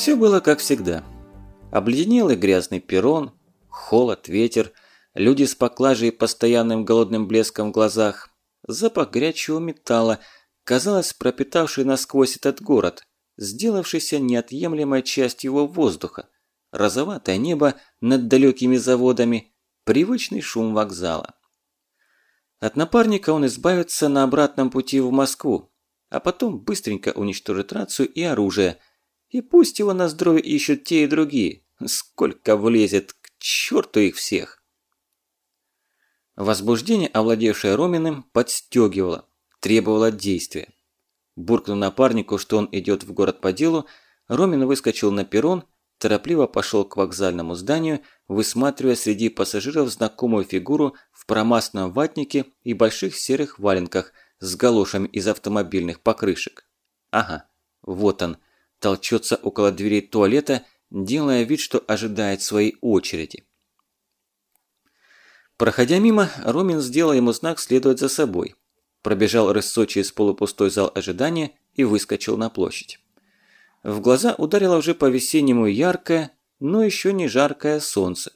Все было как всегда. Обледенелый грязный перрон, холод, ветер, люди с поклажей и постоянным голодным блеском в глазах, запах горячего металла, казалось, пропитавший насквозь этот город, сделавшийся неотъемлемой частью его воздуха, розоватое небо над далекими заводами, привычный шум вокзала. От напарника он избавится на обратном пути в Москву, а потом быстренько уничтожит рацию и оружие. И пусть его на здоровье ищут те и другие. Сколько влезет, к черту их всех. Возбуждение, овладевшее Роминым, подстегивало, требовало действия. Буркнув напарнику, что он идет в город по делу, Ромин выскочил на перрон, торопливо пошел к вокзальному зданию, высматривая среди пассажиров знакомую фигуру в промасленном ватнике и больших серых валенках с галошами из автомобильных покрышек. Ага, вот он, толчется около дверей туалета, делая вид, что ожидает своей очереди. Проходя мимо, Ромин сделал ему знак следовать за собой. Пробежал рысцой через полупустой зал ожидания и выскочил на площадь. В глаза ударило уже по-весеннему яркое, но еще не жаркое солнце.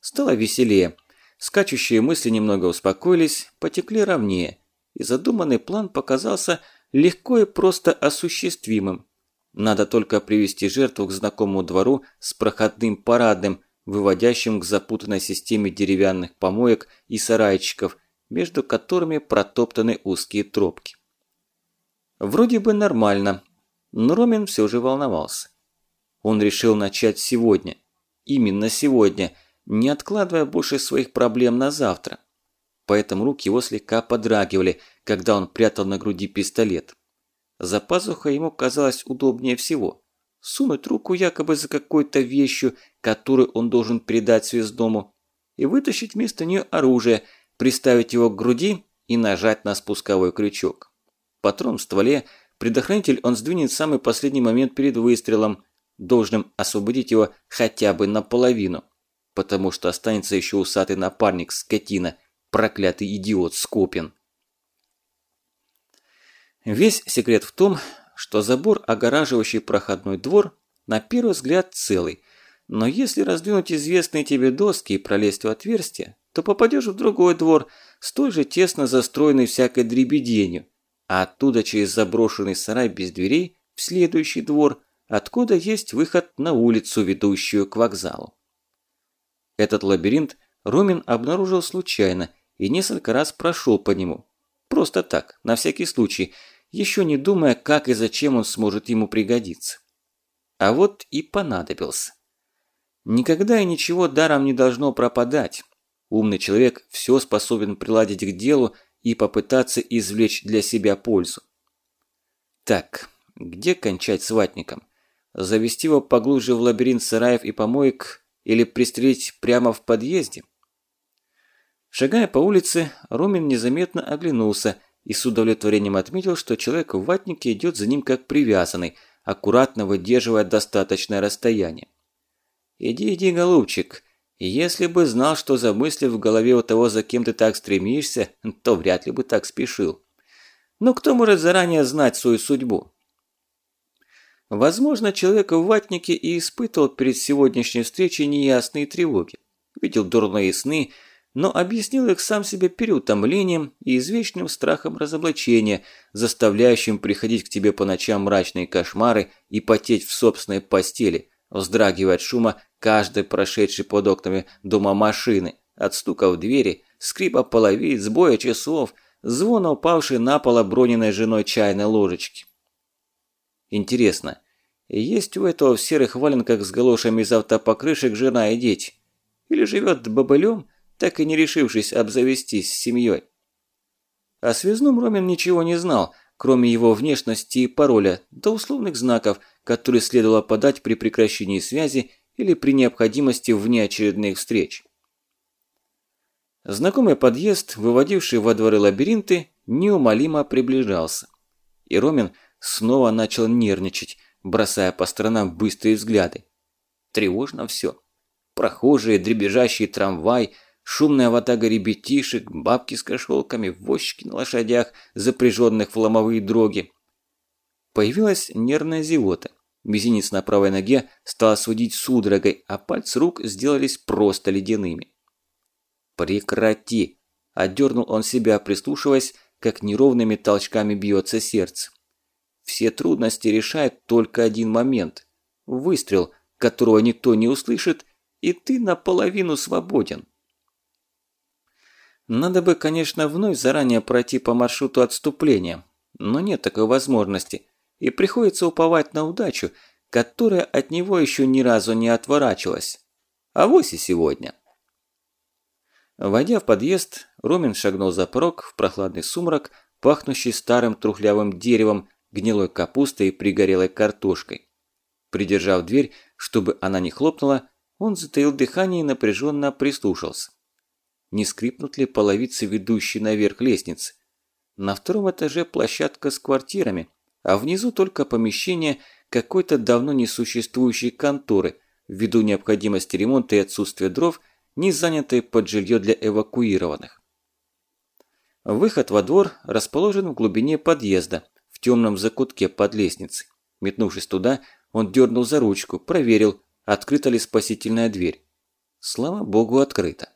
Стало веселее. Скачущие мысли немного успокоились, потекли ровнее, и задуманный план показался легко и просто осуществимым. Надо только привести жертву к знакомому двору с проходным парадным, выводящим к запутанной системе деревянных помоек и сарайчиков, между которыми протоптаны узкие тропки. Вроде бы нормально, но Ромин все же волновался. Он решил начать сегодня. Именно сегодня, не откладывая больше своих проблем на завтра. Поэтому руки его слегка подрагивали, когда он прятал на груди пистолет. За пазухой ему казалось удобнее всего. Сунуть руку якобы за какой-то вещью, которую он должен передать связному, и вытащить вместо нее оружие, приставить его к груди и нажать на спусковой крючок. Патрон в стволе – Предохранитель он сдвинет в самый последний момент перед выстрелом, должным освободить его хотя бы наполовину, потому что останется еще усатый напарник скотина, проклятый идиот Скопин. Весь секрет в том, что забор, огораживающий проходной двор, на первый взгляд целый, но если раздвинуть известные тебе доски и пролезть в отверстие, то попадешь в другой двор, столь же тесно застроенный всякой дребеденью, а оттуда через заброшенный сарай без дверей в следующий двор, откуда есть выход на улицу, ведущую к вокзалу. Этот лабиринт Ромин обнаружил случайно и несколько раз прошел по нему. Просто так, на всякий случай, еще не думая, как и зачем он сможет ему пригодиться. А вот и понадобился. Никогда и ничего даром не должно пропадать. Умный человек все способен приладить к делу и попытаться извлечь для себя пользу. Так, где кончать с ватником? Завести его поглубже в лабиринт сараев и помоек или пристрелить прямо в подъезде? Шагая по улице, Ромин незаметно оглянулся и с удовлетворением отметил, что человек в ватнике идет за ним как привязанный, аккуратно выдерживая достаточное расстояние. «Иди, иди, голубчик, если бы знал, что за мысли в голове у того, за кем ты так стремишься, то вряд ли бы так спешил. Но кто может заранее знать свою судьбу? Возможно, человек в ватнике и испытывал перед сегодняшней встречей неясные тревоги. Видел дурные сны, но объяснил их сам себе переутомлением и извечным страхом разоблачения, заставляющим приходить к тебе по ночам мрачные кошмары и потеть в собственной постели, вздрагивая от шума каждой прошедшей под окнами дома машины, от стука в двери, скрипа половиц, сбоя часов, звона упавшей на пол оброненной женой чайной ложечки. Интересно, есть у этого в серых валенках с галошами из автопокрышек жена и дети? Или живет бобылем, так и не решившись обзавестись семьей? О связном Ромин ничего не знал, кроме его внешности и пароля, до условных знаков, которые следовало подать при прекращении связи или при необходимости внеочередных встреч. Знакомый подъезд, выводивший во дворы лабиринты, неумолимо приближался. И Ромин снова начал нервничать, бросая по сторонам быстрые взгляды. Тревожно все. Прохожие, дребезжащий трамвай, шумная ватага ребятишек, бабки с кошелками, возчики на лошадях, запряженных в ломовые дроги. Появилась нервная зевота. Мизинец на правой ноге стал сводить судорогой, а пальцы рук сделались просто ледяными. «Прекрати!» – отдернул он себя, прислушиваясь, как неровными толчками бьется сердце. Все трудности решает только один момент – выстрел, которого никто не услышит, и ты наполовину свободен. Надо бы, конечно, вновь заранее пройти по маршруту отступления, но нет такой возможности, и приходится уповать на удачу, которая от него еще ни разу не отворачивалась. А вось и сегодня. Войдя в подъезд, Ромин шагнул за порог в прохладный сумрак, пахнущий старым трухлявым деревом, гнилой капустой и пригорелой картошкой. Придержав дверь, чтобы она не хлопнула, он затаил дыхание и напряженно прислушался. Не скрипнут ли половицы, ведущие наверх лестницы? На втором этаже площадка с квартирами, а внизу только помещение какой-то давно несуществующей конторы, ввиду необходимости ремонта и отсутствия дров, не занятой под жилье для эвакуированных. Выход во двор расположен в глубине подъезда, в темном закутке под лестницей. Метнувшись туда, он дернул за ручку, проверил, открыта ли спасительная дверь. Слава богу, открыта.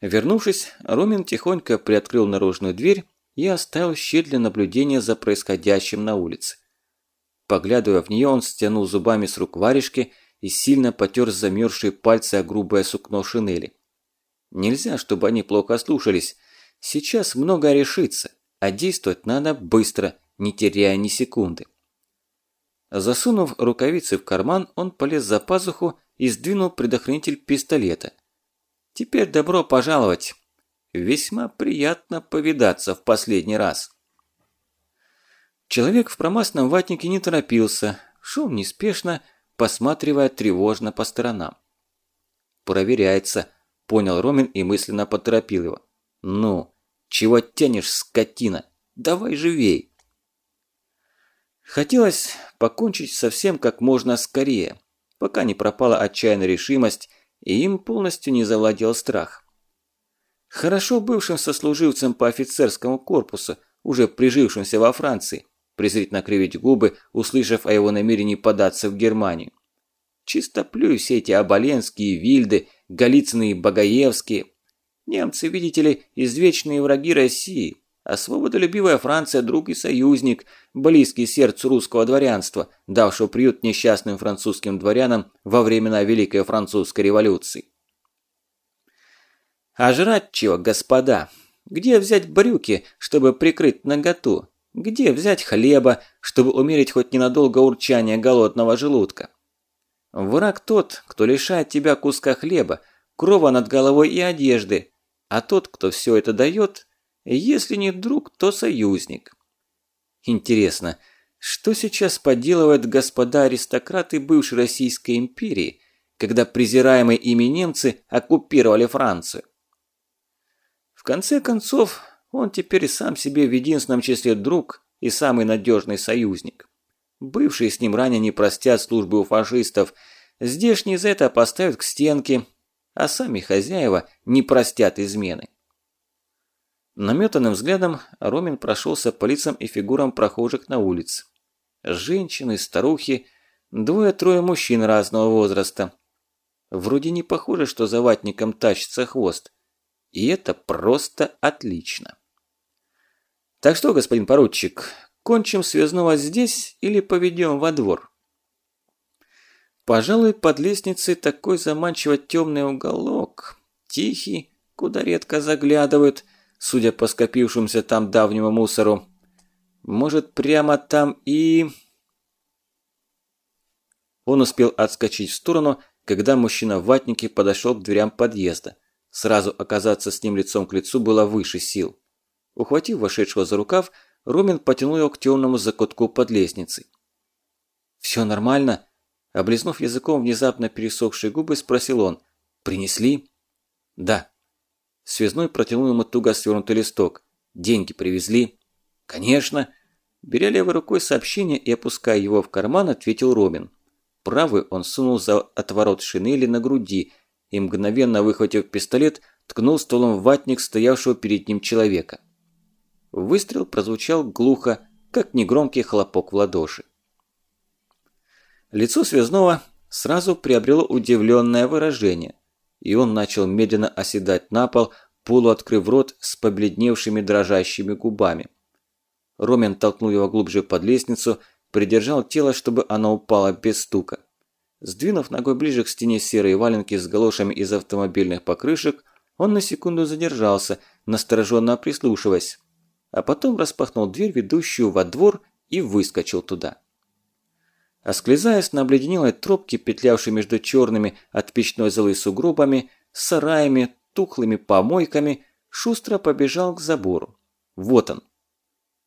Вернувшись, Ромин тихонько приоткрыл наружную дверь и оставил щель для наблюдения за происходящим на улице. Поглядывая в нее, он стянул зубами с рук варежки и сильно потер замерзшие пальцы о грубое сукно шинели. Нельзя, чтобы они плохо слушались. Сейчас многое решится, а действовать надо быстро, не теряя ни секунды. Засунув рукавицы в карман, он полез за пазуху и сдвинул предохранитель пистолета – Теперь добро пожаловать. Весьма приятно повидаться в последний раз. Человек в промасленном ватнике не торопился, шел неспешно, посматривая тревожно по сторонам. «Проверяется», – понял Ромин и мысленно поторопил его. «Ну, чего тянешь, скотина? Давай живей!» Хотелось покончить совсем как можно скорее, пока не пропала отчаянная решимость и им полностью не завладел страх. Хорошо бывшим сослуживцем по офицерскому корпусу, уже прижившимся во Франции, презрительно кривить губы, услышав о его намерении податься в Германию. Чисто плюю все эти Оболенские, Вильды, Голицыны и Багаевские. Немцы, видите ли, извечные враги России – а свободолюбивая Франция – друг и союзник, близкий сердцу русского дворянства, давшего приют несчастным французским дворянам во времена Великой Французской революции. А жрать чего, господа? Где взять брюки, чтобы прикрыть наготу? Где взять хлеба, чтобы умерить хоть ненадолго урчание голодного желудка? Враг тот, кто лишает тебя куска хлеба, крова над головой и одежды, а тот, кто все это дает, если не друг, то союзник. Интересно, что сейчас поделывают господа аристократы бывшей Российской империи, когда презираемые ими немцы оккупировали Францию? В конце концов, он теперь сам себе в единственном числе друг и самый надежный союзник. Бывшие с ним ранее не простят службы у фашистов, здешние за это поставят к стенке, а сами хозяева не простят измены. Наметанным взглядом Ромин прошелся по лицам и фигурам прохожих на улице. Женщины, старухи, двое-трое мужчин разного возраста. Вроде не похоже, что за ватником тащится хвост. И это просто отлично. Так что, господин поручик, кончим связного здесь или поведем во двор? Пожалуй, под лестницей такой заманчиво темный уголок, тихий, куда редко заглядывают – судя по скопившемуся там давнему мусору. Может, прямо там и... Он успел отскочить в сторону, когда мужчина в ватнике подошел к дверям подъезда. Сразу оказаться с ним лицом к лицу было выше сил. Ухватив вошедшего за рукав, Ромин потянул его к темному закутку под лестницей. «Все нормально?» Облизнув языком внезапно пересохшие губы, спросил он. «Принесли?» «Да», Связной протянул ему туго свернутый листок. «Деньги привезли?» «Конечно!» Беря левой рукой сообщение и опуская его в карман, ответил Робин. Правый он сунул за отворот шинели на груди и, мгновенно выхватив пистолет, ткнул столом в ватник стоявшего перед ним человека. Выстрел прозвучал глухо, как негромкий хлопок в ладоши. Лицо связного сразу приобрело удивленное выражение, и он начал медленно оседать на пол, полуоткрыв рот с побледневшими дрожащими губами. Ромин толкнул его глубже под лестницу, придержал тело, чтобы оно упало без стука. Сдвинув ногой ближе к стене серые валенки с галошами из автомобильных покрышек, он на секунду задержался, настороженно прислушиваясь, а потом распахнул дверь, ведущую во двор, и выскочил туда. Осклизаясь на обледенелой тропке, петлявшей между черными от печной золы сугробами, сараями, тухлыми помойками, шустро побежал к забору. Вот он.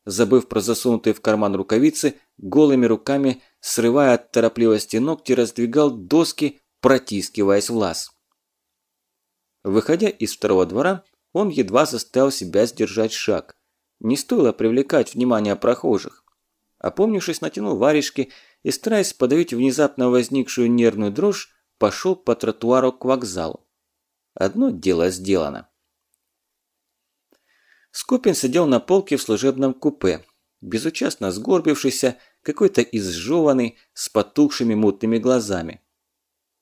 Забыв про засунутые в карман рукавицы, голыми руками, срывая от торопливости ногти, раздвигал доски, протискиваясь в лаз. Выходя из второго двора, он едва заставил себя сдержать шаг. Не стоило привлекать внимание прохожих. Опомнившись, натянул варежки и, стараясь подавить внезапно возникшую нервную дрожь, пошел по тротуару к вокзалу. Одно дело сделано. Скопин сидел на полке в служебном купе, безучастно сгорбившийся, какой-то изжеванный, с потухшими мутными глазами.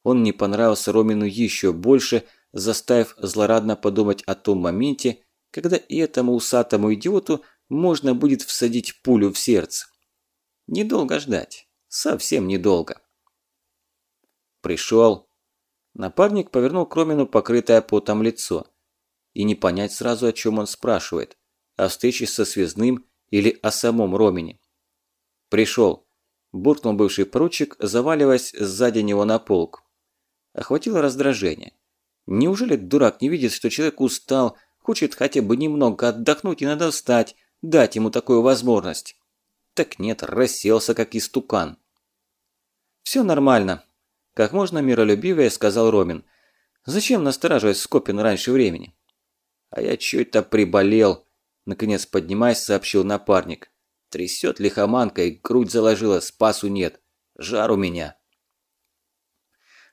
Он не понравился Ромину еще больше, заставив злорадно подумать о том моменте, когда и этому усатому идиоту можно будет всадить пулю в сердце. Недолго ждать. Совсем недолго. Пришел. Напарник повернул к Ромину покрытое потом лицо. И не понять сразу, о чем он спрашивает. О встрече со связным или о самом Ромине. Пришел. Буркнул бывший поручик, заваливаясь сзади него на полк. Охватило раздражение. Неужели дурак не видит, что человек устал, хочет хотя бы немного отдохнуть и надо встать, дать ему такую возможность? Так нет, расселся как истукан. «Все нормально», – как можно миролюбивее сказал Ромин. «Зачем настораживать Скопин раньше времени?» «А я чё-то приболел», – наконец поднимаясь, сообщил напарник. «Трясет лихоманкой, грудь заложила, спасу нет. Жар у меня».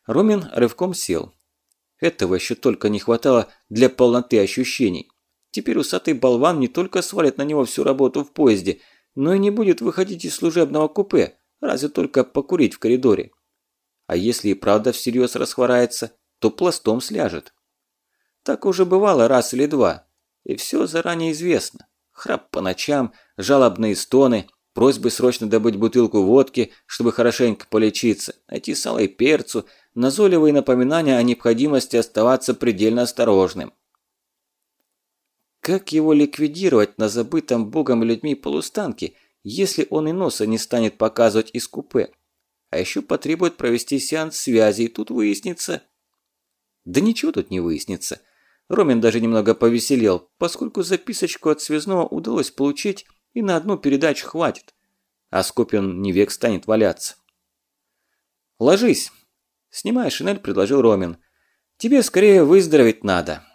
Ромин рывком сел. Этого еще только не хватало для полноты ощущений. Теперь усатый болван не только свалит на него всю работу в поезде – но и не будет выходить из служебного купе, разве только покурить в коридоре. А если и правда всерьез расхворается, то пластом сляжет. Так уже бывало раз или два, и все заранее известно. Храп по ночам, жалобные стоны, просьбы срочно добыть бутылку водки, чтобы хорошенько полечиться, найти сало и перцу, назойливые напоминания о необходимости оставаться предельно осторожным. Как его ликвидировать на забытом богом людьми полустанке, если он и носа не станет показывать из купе? А еще потребует провести сеанс связи, и тут выяснится... Да ничего тут не выяснится. Ромин даже немного повеселел, поскольку записочку от связного удалось получить, и на одну передачу хватит. А Скопин не век станет валяться. «Ложись!» Снимая шинель, предложил Ромин. «Тебе скорее выздороветь надо».